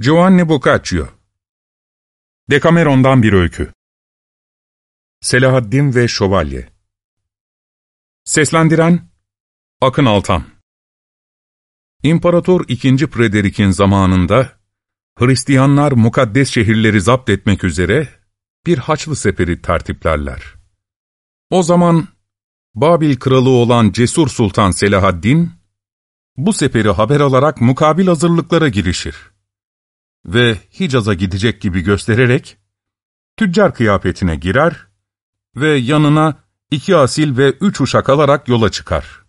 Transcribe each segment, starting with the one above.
Giovanni Boccaccio Dekameron'dan bir öykü Selahaddin ve Şövalye Seslendiren Akın Altan İmparator II. Frederick'in zamanında Hristiyanlar mukaddes şehirleri zapt etmek üzere bir haçlı seferi tertiplerler. O zaman Babil kralı olan Cesur Sultan Selahaddin, bu seferi haber alarak mukabil hazırlıklara girişir ve Hicaz'a gidecek gibi göstererek, tüccar kıyafetine girer ve yanına iki asil ve üç uşak alarak yola çıkar.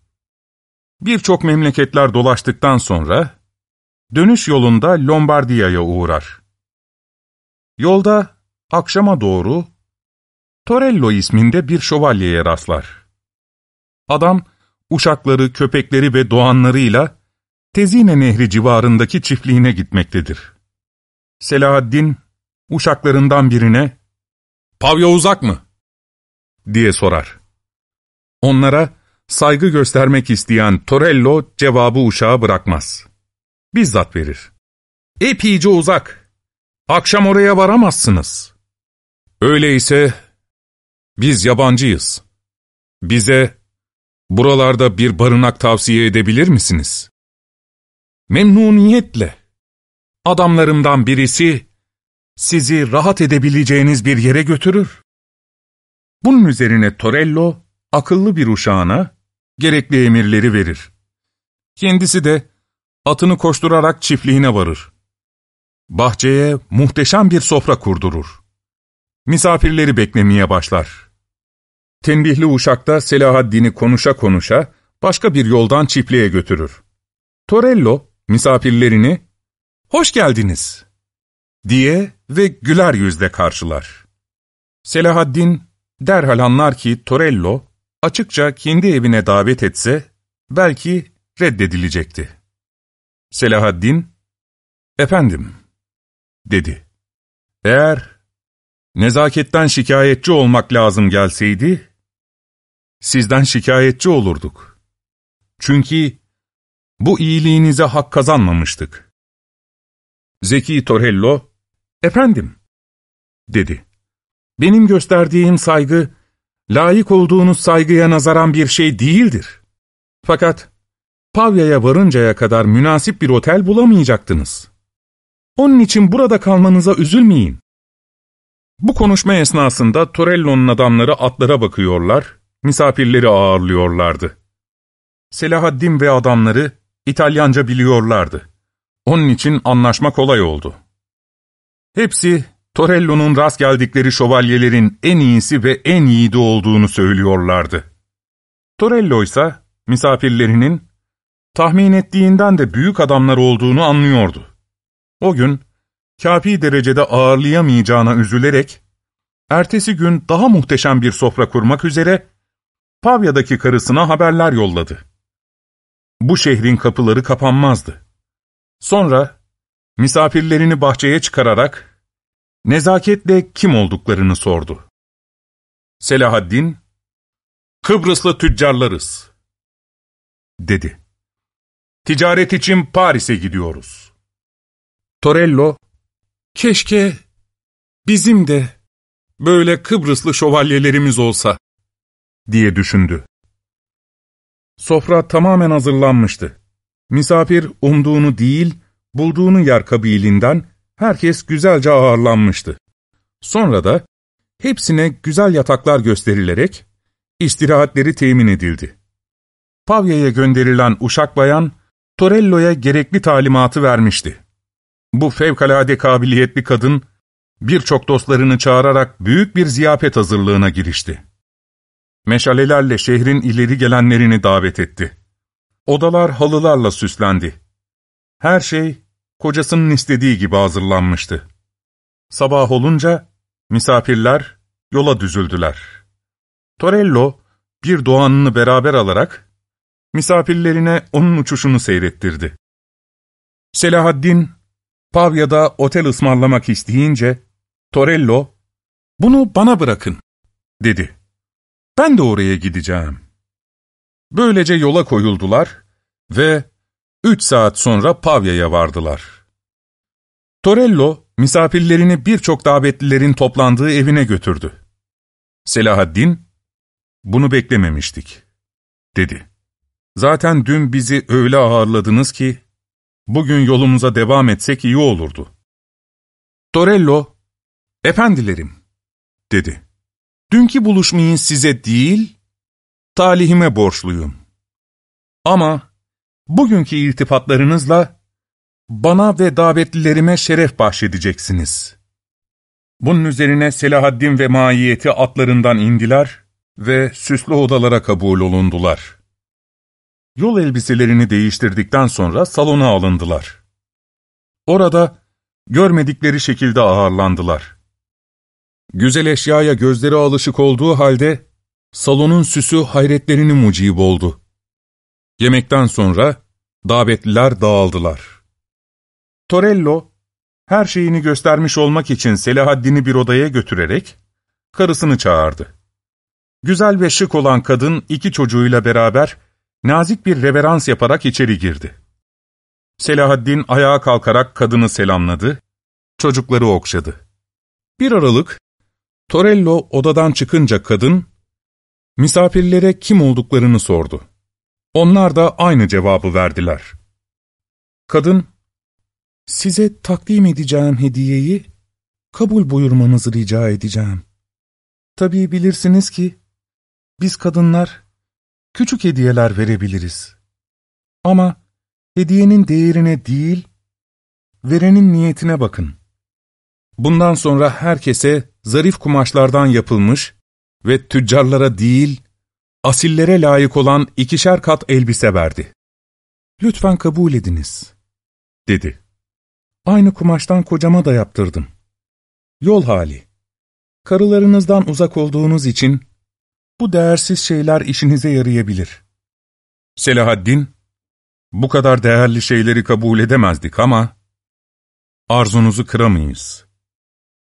Birçok memleketler dolaştıktan sonra, dönüş yolunda Lombardiya'ya uğrar. Yolda, akşama doğru, Torello isminde bir şövalyeye rastlar. Adam, uşakları, köpekleri ve doğanlarıyla Tezine Nehri civarındaki çiftliğine gitmektedir. Selahaddin, uşaklarından birine, ''Pavya uzak mı?'' diye sorar. Onlara saygı göstermek isteyen Torello cevabı uşağa bırakmaz. Bizzat verir. ''Epeyce uzak. Akşam oraya varamazsınız.'' Öyleyse biz yabancıyız. Bize buralarda bir barınak tavsiye edebilir misiniz? Memnuniyetle. Adamlarımdan birisi sizi rahat edebileceğiniz bir yere götürür. Bunun üzerine Torello akıllı bir uşağına gerekli emirleri verir. Kendisi de atını koşturarak çiftliğine varır. Bahçeye muhteşem bir sofra kurdurur. Misafirleri beklemeye başlar. Tembihli uşak da Selahaddin'i konuşa konuşa başka bir yoldan çiftliğe götürür. Torello misafirlerini ''Hoş geldiniz.'' diye ve güler yüzle karşılar. Selahaddin derhal anlar ki Torello açıkça kendi evine davet etse belki reddedilecekti. Selahaddin, ''Efendim'' dedi. ''Eğer nezaketten şikayetçi olmak lazım gelseydi, sizden şikayetçi olurduk. Çünkü bu iyiliğinize hak kazanmamıştık.'' Zeki Torello, ''Efendim'' dedi. ''Benim gösterdiğim saygı, layık olduğunuz saygıya nazaran bir şey değildir. Fakat Pavya'ya varıncaya kadar münasip bir otel bulamayacaktınız. Onun için burada kalmanıza üzülmeyin.'' Bu konuşma esnasında Torello'nun adamları atlara bakıyorlar, misafirleri ağırlıyorlardı. Selahaddin ve adamları İtalyanca biliyorlardı. Onun için anlaşma kolay oldu. Hepsi, Torello'nun rast geldikleri şövalyelerin en iyisi ve en yiğidi olduğunu söylüyorlardı. Torello ise misafirlerinin tahmin ettiğinden de büyük adamlar olduğunu anlıyordu. O gün, kafi derecede ağırlayamayacağına üzülerek, ertesi gün daha muhteşem bir sofra kurmak üzere, Pavya'daki karısına haberler yolladı. Bu şehrin kapıları kapanmazdı. Sonra misafirlerini bahçeye çıkararak nezaketle kim olduklarını sordu. Selahaddin, Kıbrıslı tüccarlarız, dedi. Ticaret için Paris'e gidiyoruz. Torello, keşke bizim de böyle Kıbrıslı şövalyelerimiz olsa, diye düşündü. Sofra tamamen hazırlanmıştı. Misafir umduğunu değil, bulduğunu yer kabilinden herkes güzelce ağırlanmıştı. Sonra da hepsine güzel yataklar gösterilerek istirahatleri temin edildi. Pavya'ya gönderilen uşak bayan, Torello'ya gerekli talimatı vermişti. Bu fevkalade kabiliyetli kadın, birçok dostlarını çağırarak büyük bir ziyafet hazırlığına girişti. Meşalelerle şehrin ileri gelenlerini davet etti. Odalar halılarla süslendi. Her şey kocasının istediği gibi hazırlanmıştı. Sabah olunca misafirler yola düzüldüler. Torello bir doğanını beraber alarak misafirlerine onun uçuşunu seyrettirdi. Selahaddin Pavya'da otel ısmarlamak isteyince Torello ''Bunu bana bırakın'' dedi. ''Ben de oraya gideceğim.'' Böylece yola koyuldular ve üç saat sonra Pavya'ya vardılar. Torello, misafirlerini birçok davetlilerin toplandığı evine götürdü. Selahaddin, ''Bunu beklememiştik.'' dedi. ''Zaten dün bizi öyle ağırladınız ki, bugün yolumuza devam etsek iyi olurdu.'' Torello, ''Efendilerim'' dedi. ''Dünkü buluşmayı size değil, talihime borçluyum. Ama bugünkü irtifatlarınızla bana ve davetlilerime şeref bahşedeceksiniz.'' Bunun üzerine Selahaddin ve maiyeti atlarından indiler ve süslü odalara kabul olundular. Yol elbiselerini değiştirdikten sonra salona alındılar. Orada görmedikleri şekilde ağırlandılar. Güzel eşyaya gözleri alışık olduğu halde salonun süsü hayretlerini mucib oldu. Yemekten sonra davetliler dağıldılar. Torello, her şeyini göstermiş olmak için Selahaddin'i bir odaya götürerek karısını çağırdı. Güzel ve şık olan kadın iki çocuğuyla beraber nazik bir reverans yaparak içeri girdi. Selahaddin ayağa kalkarak kadını selamladı, çocukları okşadı. Bir aralık, Torello odadan çıkınca kadın, misafirlere kim olduklarını sordu. Onlar da aynı cevabı verdiler. Kadın, size takdim edeceğim hediyeyi kabul buyurmanızı rica edeceğim. Tabii bilirsiniz ki, biz kadınlar küçük hediyeler verebiliriz. Ama hediyenin değerine değil, verenin niyetine bakın. Bundan sonra herkese zarif kumaşlardan yapılmış ve tüccarlara değil, asillere layık olan ikişer kat elbise verdi. Lütfen kabul ediniz, dedi. Aynı kumaştan kocama da yaptırdım. Yol hali. Karılarınızdan uzak olduğunuz için bu değersiz şeyler işinize yarayabilir. Selahaddin, bu kadar değerli şeyleri kabul edemezdik ama arzunuzu kıramayız,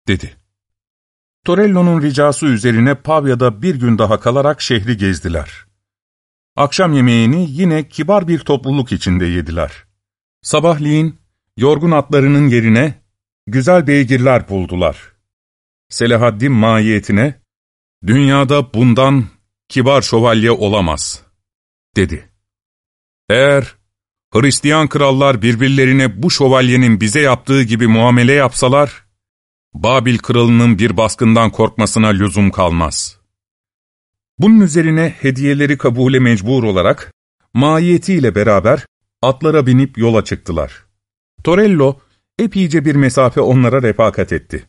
dedi. Torello'nun ricası üzerine Pavya'da bir gün daha kalarak şehri gezdiler. Akşam yemeğini yine kibar bir topluluk içinde yediler. Sabahleyin yorgun atlarının yerine güzel beygirler buldular. Selahaddin mahiyetine, ''Dünyada bundan kibar şövalye olamaz.'' dedi. Eğer Hristiyan krallar birbirlerine bu şövalyenin bize yaptığı gibi muamele yapsalar, Babil kralının bir baskından korkmasına lüzum kalmaz. Bunun üzerine hediyeleri kabule mecbur olarak, mahiyetiyle beraber atlara binip yola çıktılar. Torello, epeyce bir mesafe onlara refakat etti.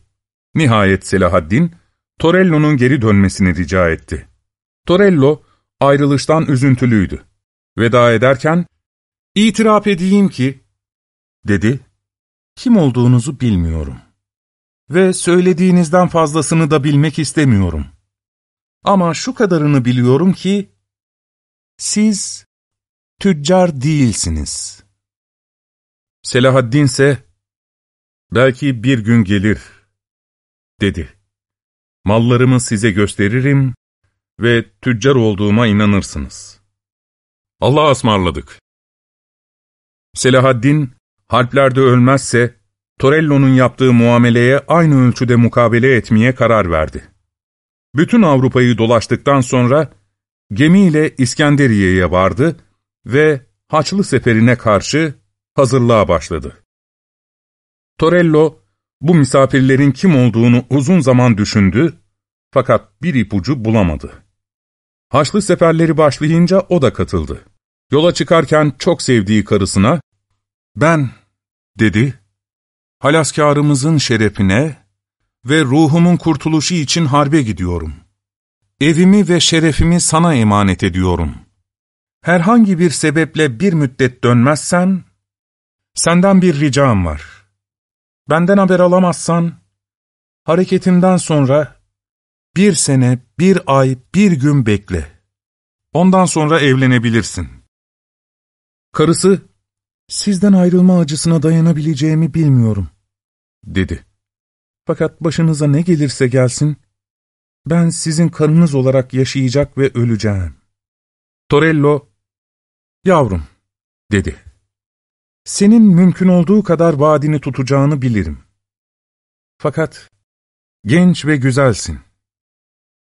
Nihayet Selahaddin, Torello'nun geri dönmesini rica etti. Torello, ayrılıştan üzüntülüydü. Veda ederken, ''İtiraf edeyim ki'' dedi, ''kim olduğunuzu bilmiyorum. Ve söylediğinizden fazlasını da bilmek istemiyorum. Ama şu kadarını biliyorum ki, siz tüccar değilsiniz.'' Selahaddin ise, ''Belki bir gün gelir.'' dedi. Mallarımı size gösteririm ve tüccar olduğuma inanırsınız. Allah'a ısmarladık. Selahaddin, harplerde ölmezse, Torello'nun yaptığı muameleye aynı ölçüde mukabele etmeye karar verdi. Bütün Avrupa'yı dolaştıktan sonra, gemiyle İskenderiye'ye vardı ve Haçlı Seferi'ne karşı hazırlığa başladı. Torello, bu misafirlerin kim olduğunu uzun zaman düşündü fakat bir ipucu bulamadı. Haçlı seferleri başlayınca o da katıldı. Yola çıkarken çok sevdiği karısına, ''Ben'' dedi, ''halaskarımızın şerefine ve ruhumun kurtuluşu için harbe gidiyorum. Evimi ve şerefimi sana emanet ediyorum. Herhangi bir sebeple bir müddet dönmezsen, senden bir ricam var.'' Benden haber alamazsan, hareketimden sonra bir sene, bir ay, bir gün bekle. Ondan sonra evlenebilirsin. Karısı, sizden ayrılma acısına dayanabileceğimi bilmiyorum, dedi. Fakat başınıza ne gelirse gelsin, ben sizin karınız olarak yaşayacak ve öleceğim. Torello, yavrum, dedi. Senin mümkün olduğu kadar vaadini tutacağını bilirim. Fakat genç ve güzelsin.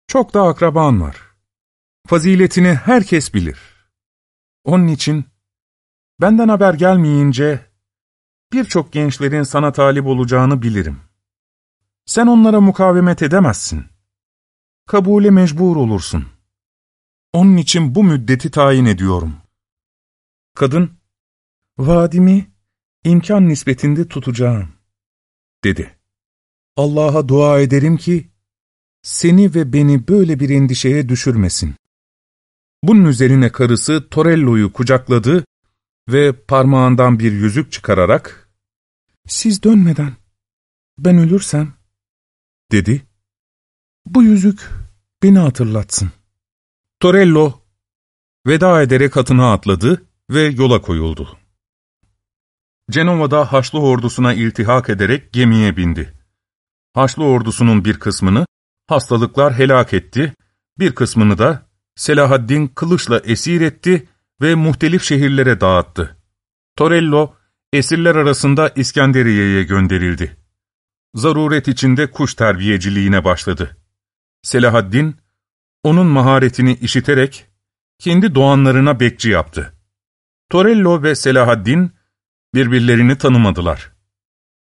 Çok da akraban var. Faziletini herkes bilir. Onun için benden haber gelmeyince birçok gençlerin sana talip olacağını bilirim. Sen onlara mukavemet edemezsin. Kabule mecbur olursun. Onun için bu müddeti tayin ediyorum. Kadın, vaadimi imkan nispetinde tutacağım, dedi. Allah'a dua ederim ki, seni ve beni böyle bir endişeye düşürmesin. Bunun üzerine karısı Torello'yu kucakladı ve parmağından bir yüzük çıkararak, ''Siz dönmeden ben ölürsem'' dedi. ''Bu yüzük beni hatırlatsın.'' Torello veda ederek atına atladı ve yola koyuldu. Cenova'da Haçlı ordusuna iltihak ederek gemiye bindi. Haçlı ordusunun bir kısmını hastalıklar helak etti, bir kısmını da Selahaddin kılıçla esir etti ve muhtelif şehirlere dağıttı. Torello, esirler arasında İskenderiye'ye gönderildi. Zaruret içinde kuş terbiyeciliğine başladı. Selahaddin, onun maharetini işiterek kendi doğanlarına bekçi yaptı. Torello ve Selahaddin birbirlerini tanımadılar.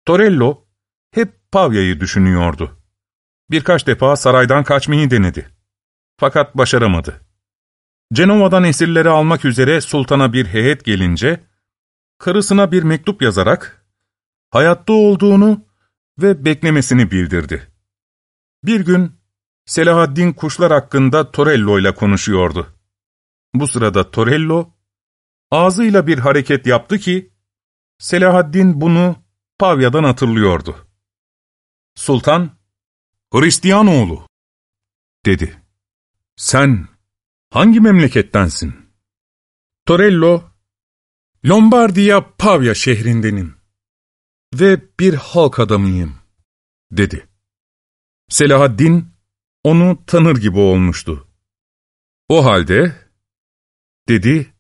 Torello hep Pavya'yı düşünüyordu. Birkaç defa saraydan kaçmayı denedi. Fakat başaramadı. Cenova'dan esirleri almak üzere sultana bir heyet gelince, karısına bir mektup yazarak, hayatta olduğunu ve beklemesini bildirdi. Bir gün Selahaddin kuşlar hakkında Torello ile konuşuyordu. Bu sırada Torello, ağzıyla bir hareket yaptı ki, Selahaddin bunu Pavya'dan hatırlıyordu. Sultan, Hristiyanoğlu, dedi. Sen hangi memlekettensin? Torello, Lombardiya Pavya şehrindenim ve bir halk adamıyım, dedi. Selahaddin, onu tanır gibi olmuştu. O halde, dedi,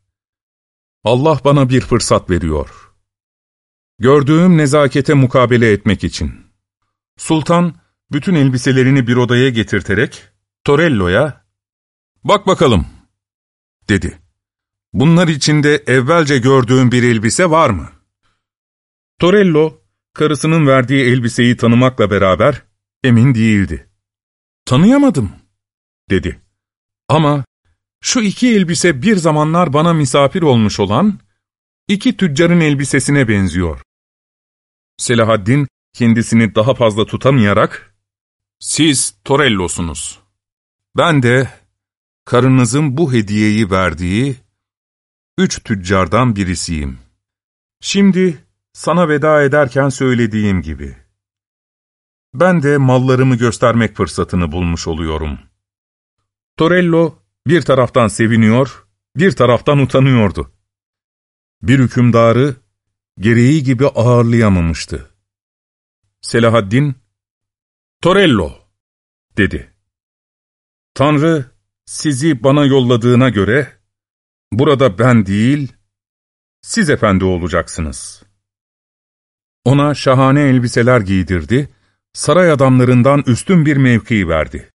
Allah bana bir fırsat veriyor. Gördüğüm nezakete mukabele etmek için. Sultan, bütün elbiselerini bir odaya getirterek, Torello'ya, ''Bak bakalım.'' dedi. ''Bunlar içinde evvelce gördüğün bir elbise var mı?'' Torello, karısının verdiği elbiseyi tanımakla beraber emin değildi. ''Tanıyamadım.'' dedi. ''Ama şu iki elbise bir zamanlar bana misafir olmuş olan iki tüccarın elbisesine benziyor.'' Selahaddin kendisini daha fazla tutamayarak, ''Siz Torello'sunuz. Ben de karınızın bu hediyeyi verdiği üç tüccardan birisiyim. Şimdi sana veda ederken söylediğim gibi, ben de mallarımı göstermek fırsatını bulmuş oluyorum.'' Torello bir taraftan seviniyor, bir taraftan utanıyordu. Bir hükümdarı gereği gibi ağırlayamamıştı. Selahaddin, ''Torello'' dedi. ''Tanrı sizi bana yolladığına göre, burada ben değil, siz efendi olacaksınız.'' Ona şahane elbiseler giydirdi, saray adamlarından üstün bir mevki verdi.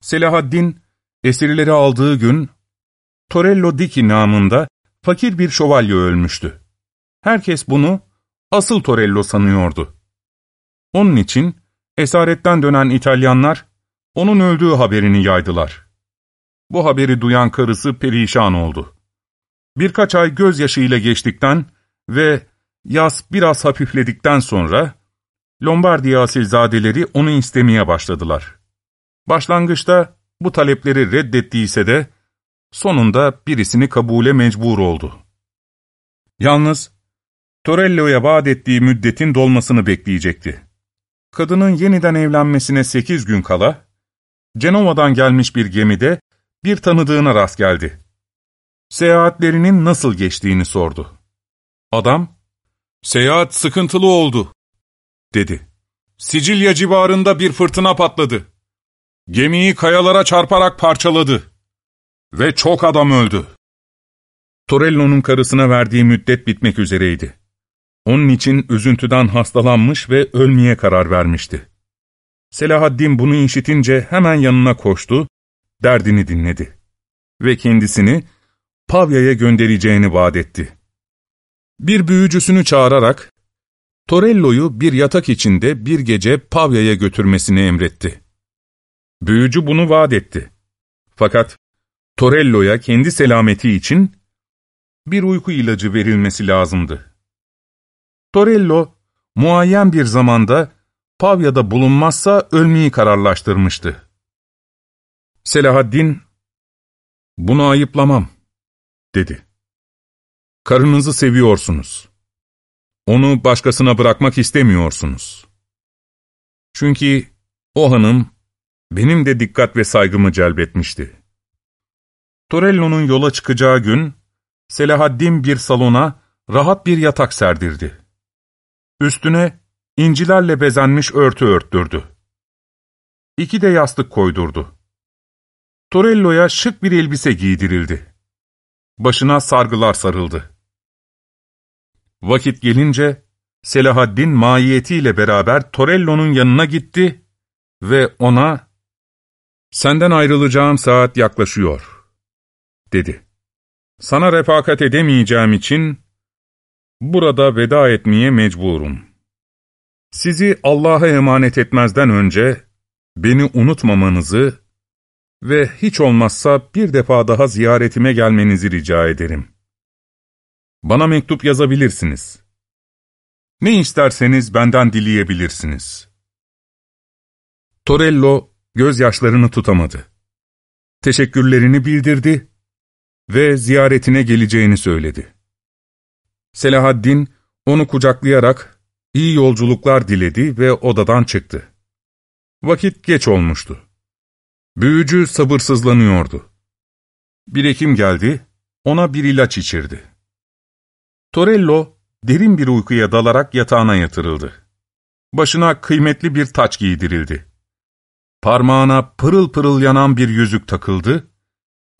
Selahaddin, esirleri aldığı gün, Torello Diki namında fakir bir şövalye ölmüştü. Herkes bunu asıl Torello sanıyordu. Onun için esaretten dönen İtalyanlar onun öldüğü haberini yaydılar. Bu haberi duyan karısı perişan oldu. Birkaç ay gözyaşıyla geçtikten ve yaz biraz hafifledikten sonra Lombardiya asilzadeleri onu istemeye başladılar. Başlangıçta bu talepleri reddettiyse de sonunda birisini kabule mecbur oldu. Yalnız Torello'ya vaat ettiği müddetin dolmasını bekleyecekti. Kadının yeniden evlenmesine sekiz gün kala, Cenova'dan gelmiş bir gemide bir tanıdığına rast geldi. Seyahatlerinin nasıl geçtiğini sordu. Adam, ''Seyahat sıkıntılı oldu.'' dedi. ''Sicilya civarında bir fırtına patladı. Gemiyi kayalara çarparak parçaladı. Ve çok adam öldü.'' Torello'nun karısına verdiği müddet bitmek üzereydi. Onun için üzüntüden hastalanmış ve ölmeye karar vermişti. Selahaddin bunu işitince hemen yanına koştu, derdini dinledi. Ve kendisini Pavya'ya göndereceğini vaat etti. Bir büyücüsünü çağırarak, Torello'yu bir yatak içinde bir gece Pavya'ya götürmesini emretti. Büyücü bunu vaat etti. Fakat Torello'ya kendi selameti için bir uyku ilacı verilmesi lazımdı. Torello, muayyen bir zamanda Pavya'da bulunmazsa ölmeyi kararlaştırmıştı. Selahaddin, ''Bunu ayıplamam.'' dedi. ''Karınızı seviyorsunuz. Onu başkasına bırakmak istemiyorsunuz. Çünkü o hanım benim de dikkat ve saygımı celbetmişti.'' Torello'nun yola çıkacağı gün, Selahaddin bir salona rahat bir yatak serdirdi. Üstüne incilerle bezenmiş örtü örttürdü. İki de yastık koydurdu. Torello'ya şık bir elbise giydirildi. Başına sargılar sarıldı. Vakit gelince Selahaddin maiyetiyle beraber Torello'nun yanına gitti ve ona ''Senden ayrılacağım saat yaklaşıyor.'' dedi. ''Sana refakat edemeyeceğim için burada veda etmeye mecburum. Sizi Allah'a emanet etmezden önce beni unutmamanızı ve hiç olmazsa bir defa daha ziyaretime gelmenizi rica ederim. Bana mektup yazabilirsiniz. Ne isterseniz benden dileyebilirsiniz. Torello gözyaşlarını tutamadı. Teşekkürlerini bildirdi ve ziyaretine geleceğini söyledi. Selahaddin onu kucaklayarak iyi yolculuklar diledi ve odadan çıktı. Vakit geç olmuştu. Büyücü sabırsızlanıyordu. Bir hekim geldi, ona bir ilaç içirdi. Torello, derin bir uykuya dalarak yatağına yatırıldı. Başına kıymetli bir taç giydirildi. Parmağına pırıl pırıl yanan bir yüzük takıldı,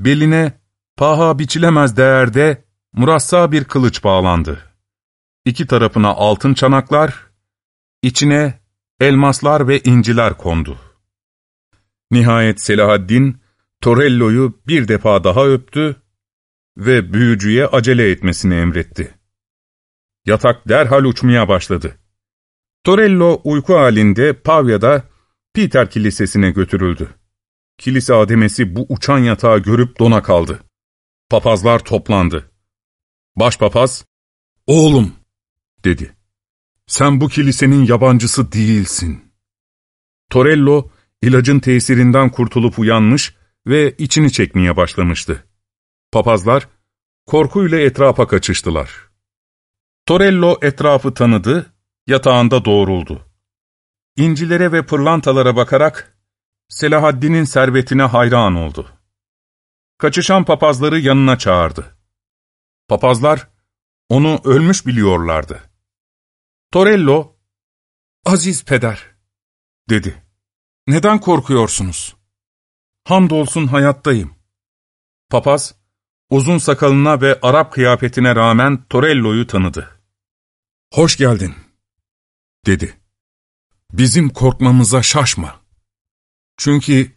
beline paha biçilemez değerde murassa bir kılıç bağlandı. İki tarafına altın çanaklar, içine elmaslar ve inciler kondu. Nihayet Selahaddin, Torello'yu bir defa daha öptü ve büyücüye acele etmesini emretti. Yatak derhal uçmaya başladı. Torello uyku halinde Pavya'da Peter Kilisesi'ne götürüldü. Kilise ademesi bu uçan yatağı görüp dona kaldı. Papazlar toplandı. Başpapaz, ''Oğlum'' dedi. ''Sen bu kilisenin yabancısı değilsin.'' Torello, ilacın tesirinden kurtulup uyanmış ve içini çekmeye başlamıştı. Papazlar, korkuyla etrafa kaçıştılar. Torello etrafı tanıdı, yatağında doğruldu. İncilere ve pırlantalara bakarak, Selahaddin'in servetine hayran oldu. Kaçışan papazları yanına çağırdı. Papazlar, onu ölmüş biliyorlardı. Torello, ''Aziz peder'' dedi. ''Neden korkuyorsunuz?'' ''Hamdolsun hayattayım.'' Papaz, uzun sakalına ve Arap kıyafetine rağmen Torello'yu tanıdı. ''Hoş geldin.'' dedi. ''Bizim korkmamıza şaşma. Çünkü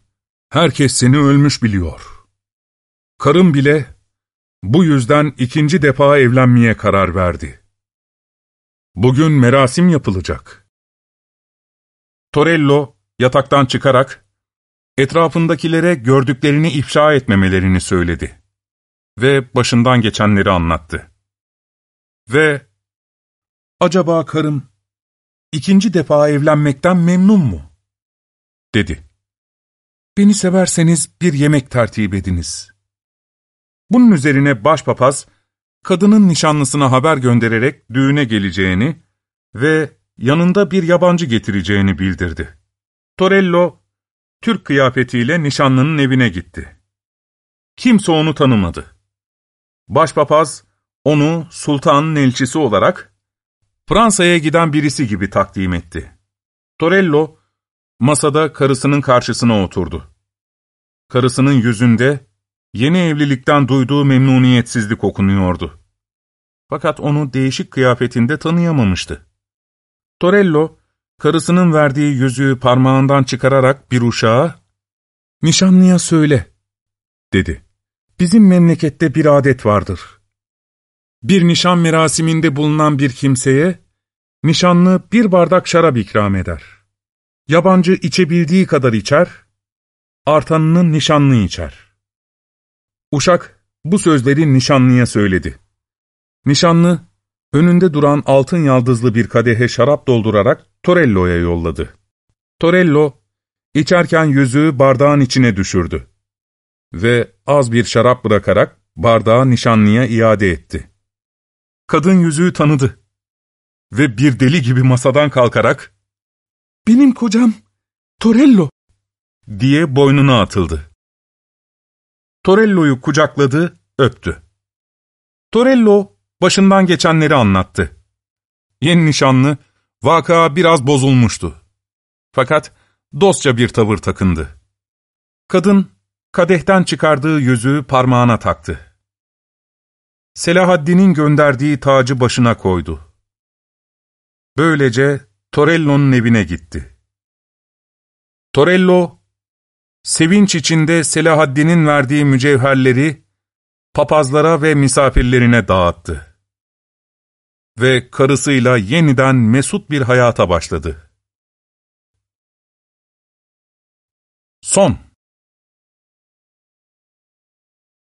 herkes seni ölmüş biliyor. Karım bile bu yüzden ikinci defa evlenmeye karar verdi. Bugün merasim yapılacak. Torello yataktan çıkarak etrafındakilere gördüklerini ifşa etmemelerini söyledi ve başından geçenleri anlattı. Ve acaba karım ikinci defa evlenmekten memnun mu? dedi. Beni severseniz bir yemek tertip ediniz. Bunun üzerine başpapaz, kadının nişanlısına haber göndererek düğüne geleceğini ve yanında bir yabancı getireceğini bildirdi. Torello, Türk kıyafetiyle nişanlının evine gitti. Kimse onu tanımadı. Başpapaz, onu sultanın elçisi olarak Fransa'ya giden birisi gibi takdim etti. Torello, masada karısının karşısına oturdu. Karısının yüzünde yeni evlilikten duyduğu memnuniyetsizlik okunuyordu. Fakat onu değişik kıyafetinde tanıyamamıştı. Torello, karısının verdiği yüzüğü parmağından çıkararak bir uşağa, ''Nişanlıya söyle.'' dedi. ''Bizim memlekette bir adet vardır. Bir nişan merasiminde bulunan bir kimseye, nişanlı bir bardak şarap ikram eder. Yabancı içebildiği kadar içer, artanını nişanlı içer. Uşak bu sözleri nişanlıya söyledi. Nişanlı, önünde duran altın yaldızlı bir kadehe şarap doldurarak Torello'ya yolladı. Torello, içerken yüzüğü bardağın içine düşürdü. Ve az bir şarap bırakarak bardağı nişanlıya iade etti. Kadın yüzüğü tanıdı. Ve bir deli gibi masadan kalkarak, ''Benim kocam, Torello!'' diye boynuna atıldı. Torello'yu kucakladı, öptü. Torello, başından geçenleri anlattı. Yeni nişanlı, vaka biraz bozulmuştu. Fakat dostça bir tavır takındı. Kadın, kadehten çıkardığı yüzüğü parmağına taktı. Selahaddin'in gönderdiği tacı başına koydu. Böylece Torello'nun evine gitti. Torello, sevinç içinde Selahaddin'in verdiği mücevherleri papazlara ve misafirlerine dağıttı. Ve karısıyla yeniden mesut bir hayata başladı. Son